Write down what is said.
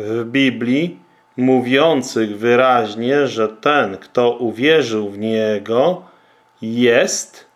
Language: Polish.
w Biblii mówiących wyraźnie, że ten, kto uwierzył w Niego, jest